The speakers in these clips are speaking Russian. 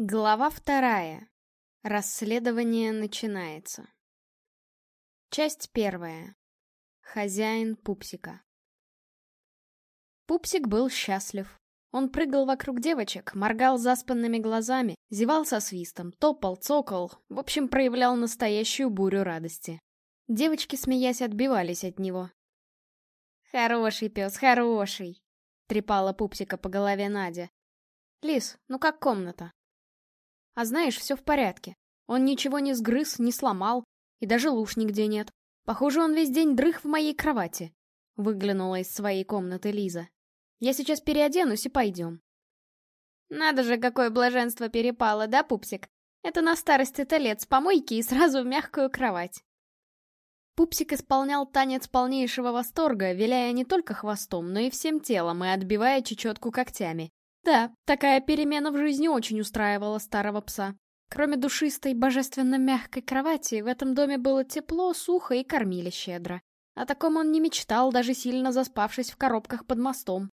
Глава вторая. Расследование начинается. Часть первая. Хозяин Пупсика. Пупсик был счастлив. Он прыгал вокруг девочек, моргал заспанными глазами, зевал со свистом, топал, цокал, в общем, проявлял настоящую бурю радости. Девочки, смеясь, отбивались от него. «Хороший пес, хороший!» — трепала Пупсика по голове Надя. «Лис, ну как комната?» А знаешь, все в порядке. Он ничего не сгрыз, не сломал, и даже луж нигде нет. Похоже, он весь день дрых в моей кровати. Выглянула из своей комнаты Лиза. Я сейчас переоденусь и пойдем. Надо же, какое блаженство перепало, да, пупсик? Это на старости-то лет с помойки и сразу в мягкую кровать. Пупсик исполнял танец полнейшего восторга, виляя не только хвостом, но и всем телом и отбивая чечетку когтями. Да, такая перемена в жизни очень устраивала старого пса. Кроме душистой, божественно-мягкой кровати, в этом доме было тепло, сухо и кормили щедро. О таком он не мечтал, даже сильно заспавшись в коробках под мостом.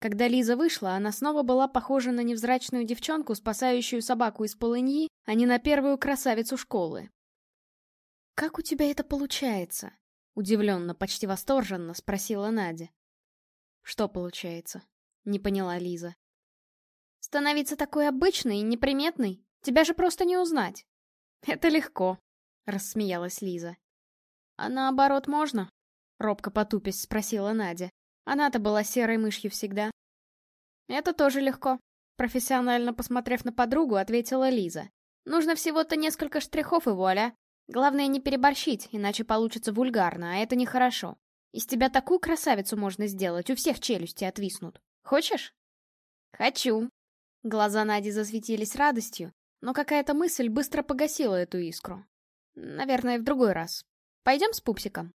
Когда Лиза вышла, она снова была похожа на невзрачную девчонку, спасающую собаку из полыньи, а не на первую красавицу школы. «Как у тебя это получается?» — удивленно, почти восторженно спросила Надя. «Что получается?» — не поняла Лиза. Становиться такой обычной и неприметной? Тебя же просто не узнать. Это легко, рассмеялась Лиза. А наоборот можно? Робко потупясь спросила Надя. Она-то была серой мышью всегда. Это тоже легко. Профессионально посмотрев на подругу, ответила Лиза. Нужно всего-то несколько штрихов и вуаля. Главное не переборщить, иначе получится вульгарно, а это нехорошо. Из тебя такую красавицу можно сделать, у всех челюсти отвиснут. Хочешь? Хочу, Глаза Нади засветились радостью, но какая-то мысль быстро погасила эту искру. Наверное, в другой раз. Пойдем с пупсиком?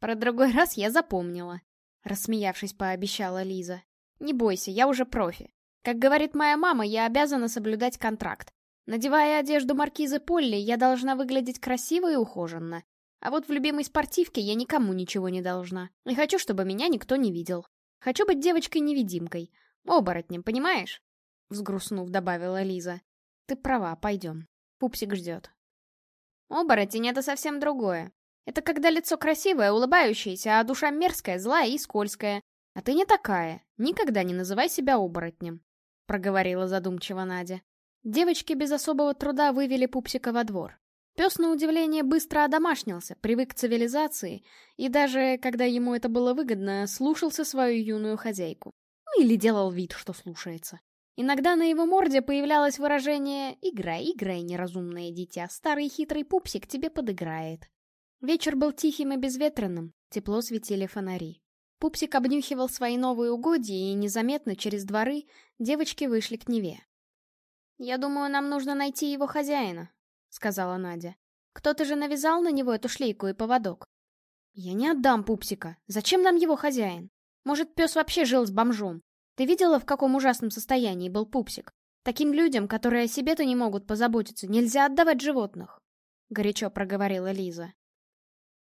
Про другой раз я запомнила. Рассмеявшись, пообещала Лиза. Не бойся, я уже профи. Как говорит моя мама, я обязана соблюдать контракт. Надевая одежду маркизы Полли, я должна выглядеть красиво и ухоженно. А вот в любимой спортивке я никому ничего не должна. И хочу, чтобы меня никто не видел. Хочу быть девочкой-невидимкой. Оборотнем, понимаешь? Взгрустнув, добавила Лиза. Ты права, пойдем. Пупсик ждет. Оборотень — это совсем другое. Это когда лицо красивое, улыбающееся, а душа мерзкая, злая и скользкая. А ты не такая. Никогда не называй себя оборотнем. Проговорила задумчиво Надя. Девочки без особого труда вывели Пупсика во двор. Пес, на удивление, быстро одомашнился, привык к цивилизации, и даже, когда ему это было выгодно, слушался свою юную хозяйку. Ну или делал вид, что слушается. Иногда на его морде появлялось выражение «Играй, играй, неразумное дитя, старый хитрый пупсик тебе подыграет». Вечер был тихим и безветренным, тепло светили фонари. Пупсик обнюхивал свои новые угодья, и незаметно через дворы девочки вышли к Неве. «Я думаю, нам нужно найти его хозяина», — сказала Надя. «Кто-то же навязал на него эту шлейку и поводок». «Я не отдам Пупсика. Зачем нам его хозяин? Может, пес вообще жил с бомжом? Ты видела, в каком ужасном состоянии был пупсик? Таким людям, которые о себе-то не могут позаботиться, нельзя отдавать животных. Горячо проговорила Лиза.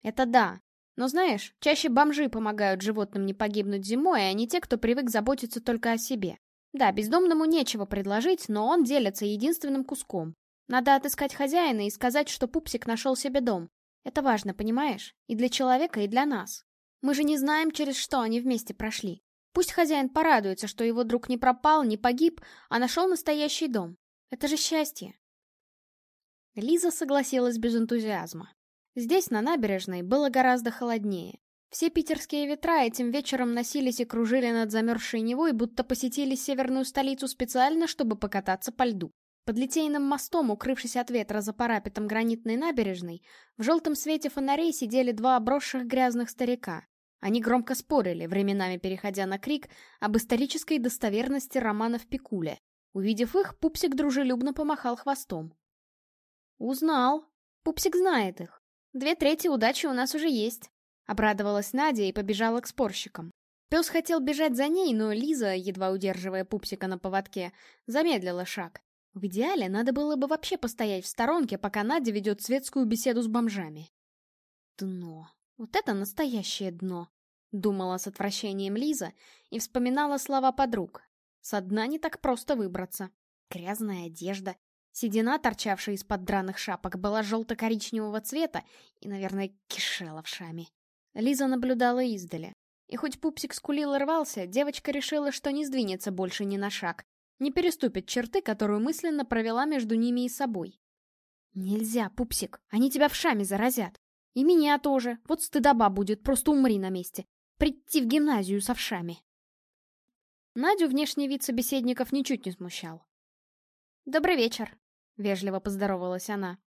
Это да. Но знаешь, чаще бомжи помогают животным не погибнуть зимой, а не те, кто привык заботиться только о себе. Да, бездомному нечего предложить, но он делится единственным куском. Надо отыскать хозяина и сказать, что пупсик нашел себе дом. Это важно, понимаешь? И для человека, и для нас. Мы же не знаем, через что они вместе прошли. Пусть хозяин порадуется, что его друг не пропал, не погиб, а нашел настоящий дом. Это же счастье. Лиза согласилась без энтузиазма. Здесь, на набережной, было гораздо холоднее. Все питерские ветра этим вечером носились и кружили над замерзшей Невой, будто посетили северную столицу специально, чтобы покататься по льду. Под Литейным мостом, укрывшись от ветра за парапетом гранитной набережной, в желтом свете фонарей сидели два обросших грязных старика. Они громко спорили, временами переходя на крик об исторической достоверности романов Пикуля. Увидев их, Пупсик дружелюбно помахал хвостом. «Узнал. Пупсик знает их. Две трети удачи у нас уже есть», — обрадовалась Надя и побежала к спорщикам. Пес хотел бежать за ней, но Лиза, едва удерживая Пупсика на поводке, замедлила шаг. В идеале надо было бы вообще постоять в сторонке, пока Надя ведет светскую беседу с бомжами. Дно. Вот это настоящее дно, думала с отвращением Лиза и вспоминала слова подруг. Со дна не так просто выбраться. Грязная одежда. Седина, торчавшая из-под драных шапок, была желто-коричневого цвета и, наверное, кишела в шаме. Лиза наблюдала издали. И хоть пупсик скулил и рвался, девочка решила, что не сдвинется больше ни на шаг, не переступит черты, которую мысленно провела между ними и собой. «Нельзя, пупсик, они тебя в шаме заразят. И меня тоже, вот стыдоба будет, просто умри на месте. Прийти в гимназию с овшами». Надю внешний вид собеседников ничуть не смущал. «Добрый вечер», — вежливо поздоровалась она.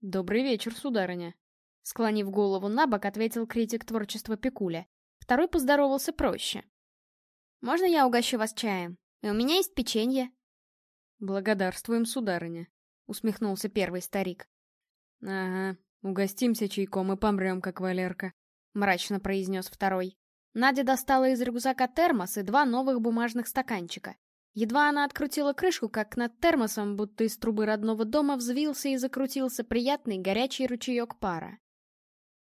«Добрый вечер, сударыня», — склонив голову на бок, ответил критик творчества Пикуля. Второй поздоровался проще. «Можно я угощу вас чаем? И у меня есть печенье». «Благодарствуем, сударыня», — усмехнулся первый старик. «Ага, угостимся чайком и помрем, как Валерка», — мрачно произнес второй. Надя достала из рюкзака термос и два новых бумажных стаканчика. Едва она открутила крышку, как над термосом, будто из трубы родного дома, взвился и закрутился приятный горячий ручеек пара.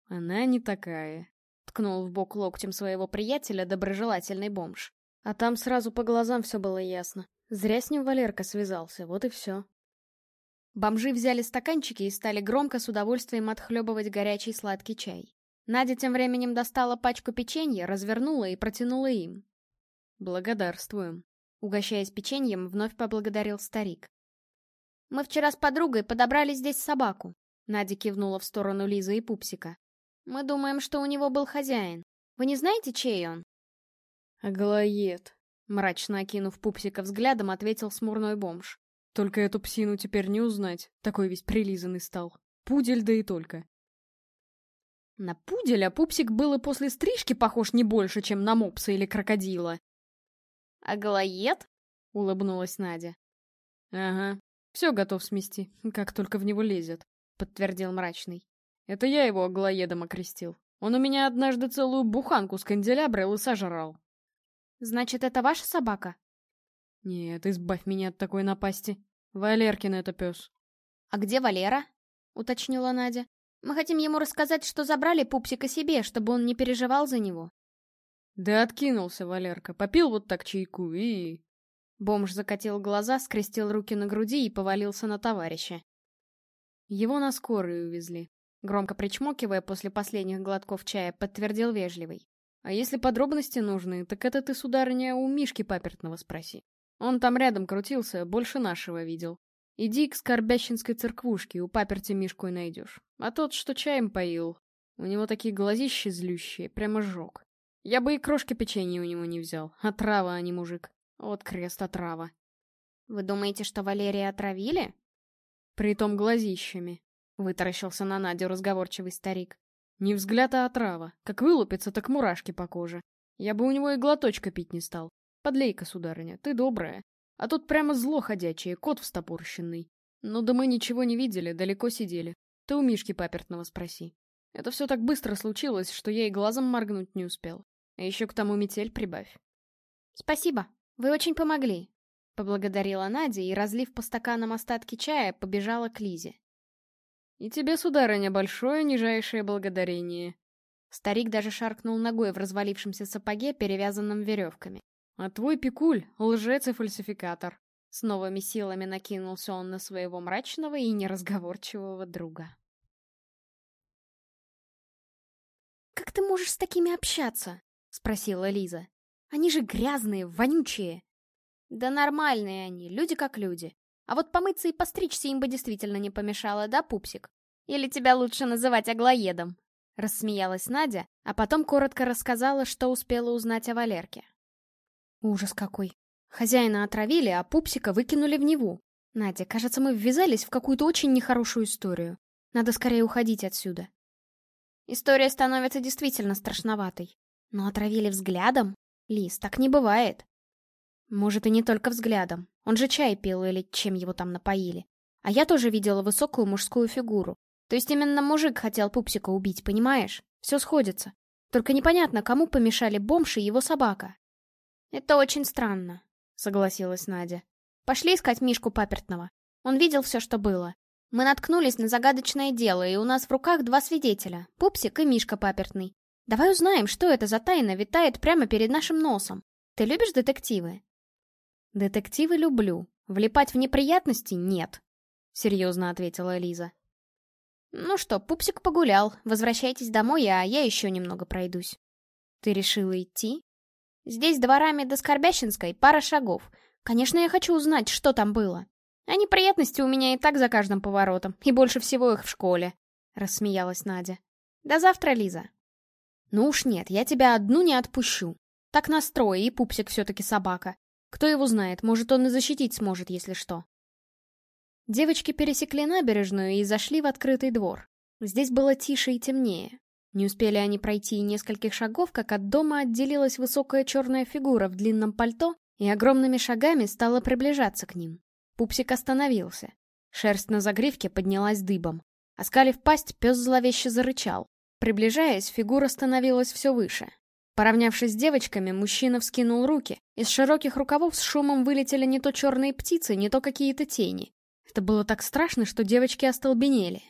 «Она не такая», — ткнул в бок локтем своего приятеля доброжелательный бомж. А там сразу по глазам все было ясно. Зря с ним Валерка связался, вот и все. Бомжи взяли стаканчики и стали громко с удовольствием отхлебывать горячий сладкий чай. Надя тем временем достала пачку печенья, развернула и протянула им. «Благодарствуем», — угощаясь печеньем, вновь поблагодарил старик. «Мы вчера с подругой подобрали здесь собаку», — Надя кивнула в сторону Лизы и Пупсика. «Мы думаем, что у него был хозяин. Вы не знаете, чей он?» «Аглоед», — мрачно окинув пупсика взглядом, ответил смурной бомж. «Только эту псину теперь не узнать, такой весь прилизанный стал. Пудель да и только». На пуделя пупсик был и после стрижки похож не больше, чем на мопса или крокодила. «Аглоед?» — улыбнулась Надя. «Ага, все готов смести, как только в него лезет», — подтвердил мрачный. «Это я его аглоедом окрестил. Он у меня однажды целую буханку с канделябрил и сожрал». Значит, это ваша собака? Нет, избавь меня от такой напасти. Валеркин это пес. А где Валера? Уточнила Надя. Мы хотим ему рассказать, что забрали пупсика себе, чтобы он не переживал за него. Да откинулся Валерка, попил вот так чайку и... Бомж закатил глаза, скрестил руки на груди и повалился на товарища. Его на скорую увезли. Громко причмокивая после последних глотков чая, подтвердил вежливый. А если подробности нужны, так это ты, сударыня, у Мишки Папертного спроси. Он там рядом крутился, больше нашего видел. Иди к Скорбящинской церквушке, у паперти Мишку и найдешь. А тот, что чаем поил, у него такие глазища злющие, прямо жёг. Я бы и крошки печенья у него не взял. Отрава, а не мужик. Вот крест отрава. Вы думаете, что Валерия отравили? Притом глазищами. Вытаращился на Надю разговорчивый старик. Не взгляд, а отрава. Как вылупится, так мурашки по коже. Я бы у него и глоточка пить не стал. Подлейка, сударыня, ты добрая. А тут прямо зло ходячее, кот встопорщенный. Ну да мы ничего не видели, далеко сидели. Ты у Мишки Папертного спроси. Это все так быстро случилось, что я и глазом моргнуть не успел. А еще к тому метель прибавь. Спасибо, вы очень помогли. Поблагодарила Надя и, разлив по стаканам остатки чая, побежала к Лизе. «И тебе, сударыня, большое нижайшее благодарение». Старик даже шаркнул ногой в развалившемся сапоге, перевязанном веревками. «А твой пикуль — лжец и фальсификатор». С новыми силами накинулся он на своего мрачного и неразговорчивого друга. «Как ты можешь с такими общаться?» — спросила Лиза. «Они же грязные, вонючие». «Да нормальные они, люди как люди. А вот помыться и постричься им бы действительно не помешало, да, пупсик? Или тебя лучше называть аглоедом?» Рассмеялась Надя, а потом коротко рассказала, что успела узнать о Валерке. Ужас какой. Хозяина отравили, а пупсика выкинули в Неву. Надя, кажется, мы ввязались в какую-то очень нехорошую историю. Надо скорее уходить отсюда. История становится действительно страшноватой. Но отравили взглядом? Лис, так не бывает. Может, и не только взглядом. Он же чай пил или чем его там напоили. А я тоже видела высокую мужскую фигуру. То есть именно мужик хотел пупсика убить, понимаешь? Все сходится. Только непонятно, кому помешали бомж и его собака. Это очень странно, согласилась Надя. Пошли искать Мишку Папертного. Он видел все, что было. Мы наткнулись на загадочное дело, и у нас в руках два свидетеля — Пупсик и Мишка Папертный. Давай узнаем, что это за тайна витает прямо перед нашим носом. Ты любишь детективы? Детективы люблю, Влипать в неприятности нет, — серьезно ответила Лиза. Ну что, пупсик погулял, возвращайтесь домой, а я еще немного пройдусь. Ты решила идти? Здесь дворами до Скорбящинской пара шагов. Конечно, я хочу узнать, что там было. А неприятности у меня и так за каждым поворотом, и больше всего их в школе, — рассмеялась Надя. До завтра, Лиза. Ну уж нет, я тебя одну не отпущу. Так настрой, и пупсик все-таки собака. Кто его знает, может, он и защитить сможет, если что. Девочки пересекли набережную и зашли в открытый двор. Здесь было тише и темнее. Не успели они пройти и нескольких шагов, как от дома отделилась высокая черная фигура в длинном пальто и огромными шагами стала приближаться к ним. Пупсик остановился. Шерсть на загривке поднялась дыбом. Оскалив пасть, пес зловеще зарычал. Приближаясь, фигура становилась все выше. Поравнявшись с девочками, мужчина вскинул руки. Из широких рукавов с шумом вылетели не то черные птицы, не то какие-то тени. Это было так страшно, что девочки остолбенели.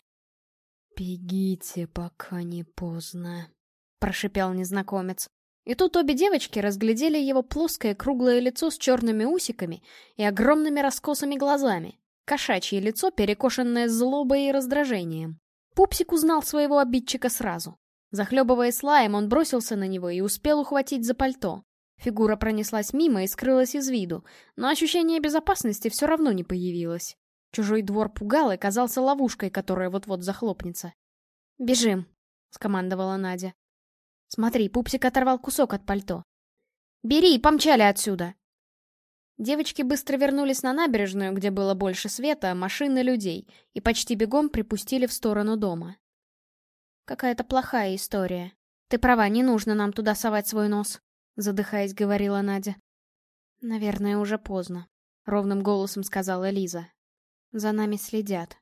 «Бегите, пока не поздно», — прошипел незнакомец. И тут обе девочки разглядели его плоское круглое лицо с черными усиками и огромными раскосыми глазами. Кошачье лицо, перекошенное злобой и раздражением. Пупсик узнал своего обидчика сразу. Захлебываясь лаем, он бросился на него и успел ухватить за пальто. Фигура пронеслась мимо и скрылась из виду, но ощущение безопасности все равно не появилось. Чужой двор пугал и казался ловушкой, которая вот-вот захлопнется. «Бежим», — скомандовала Надя. «Смотри, Пупсик оторвал кусок от пальто. Бери, помчали отсюда!» Девочки быстро вернулись на набережную, где было больше света, машин и людей, и почти бегом припустили в сторону дома. «Какая-то плохая история. Ты права, не нужно нам туда совать свой нос», — задыхаясь, говорила Надя. «Наверное, уже поздно», — ровным голосом сказала Лиза. «За нами следят».